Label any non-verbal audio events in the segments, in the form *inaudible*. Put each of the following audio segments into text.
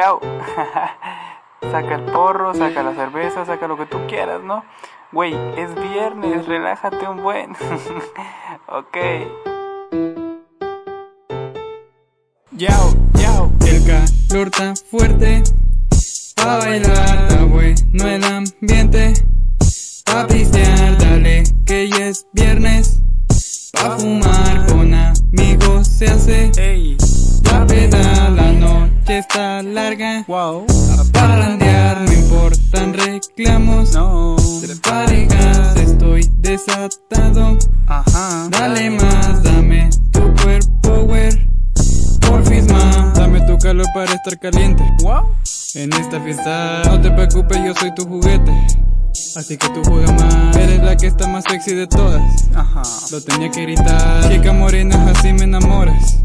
yao. *laughs* saca el porro, saca la cerveza, saca lo que tú quieras, ¿no? Güey, es viernes, relájate un buen. *laughs* ok. Yao, yao, el calor está fuerte. Pa' bailar está bueno el ambiente. Pa' pistear, dale, que ya es viernes. Pa' fumar con amigos se hace. Ey, está larga. wow. A parrandear, no importan reclamos. No. De parejas estoy desatado. Ajá. Dale más, dame tu cuerpo, power. Porfis más, dame tu calor para estar caliente. Wow. En esta fiesta, no te preocupes, yo soy tu juguete. Así que tú juega más. Eres la que está más sexy de todas. Ajá. Lo tenía que gritar. Chica morena, así me enamoras.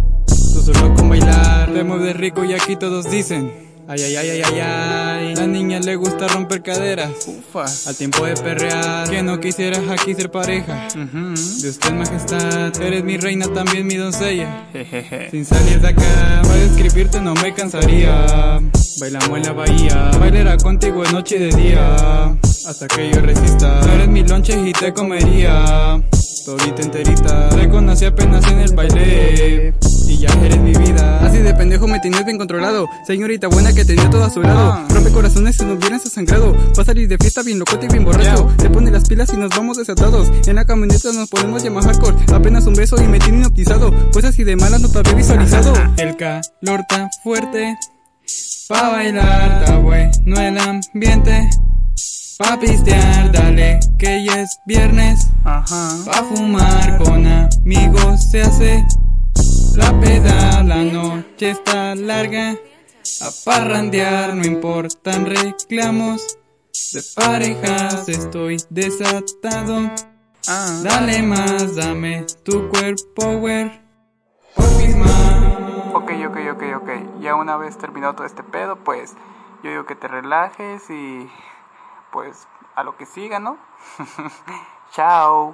Te mueves rico y aquí todos dicen. Ay, ay, ay, ay, ay, ay. La niña le gusta romper caderas. Ufa. Al tiempo de perrear. Que no quisieras aquí ser pareja. Ujú. De usted, majestad. Eres mi reina, también mi doncella. Jejeje. Sin salir de acá, para describirte no me cansaría. Bailamos en la bahía, bailará contigo de noche y de día. Hasta que yo resista, Tú eres mi lonche y te comería. Todita enterita, te conocí apenas en el baile. Y ya eres mi vida. Así de pendejo me tienes bien controlado. Señorita buena que tenía todo a su lado. Ah. Rompe corazones si nos hubieras sangrado. Va a salir de fiesta bien locote y bien borracho. Se pone las pilas y nos vamos desatados. En la camioneta nos ponemos llamar hardcore. Apenas un beso y me tiene hipnotizado. Pues así de mala no te había visualizado. *laughs* El calor está fuerte. Pa' bailar está bueno el ambiente. Pa' pistear, dale, que ya es viernes. Ajá. Pa' fumar con amigos se hace. La peda, la noche está larga. A parrandear, no importan reclamos. De parejas estoy desatado. Dale más, dame tu cuerpo, power. Porfis más. Ok, ok, ok, ok. Ya una vez terminado todo este pedo, pues yo digo que te relajes y pues a lo que siga, ¿no? *laughs* Chao.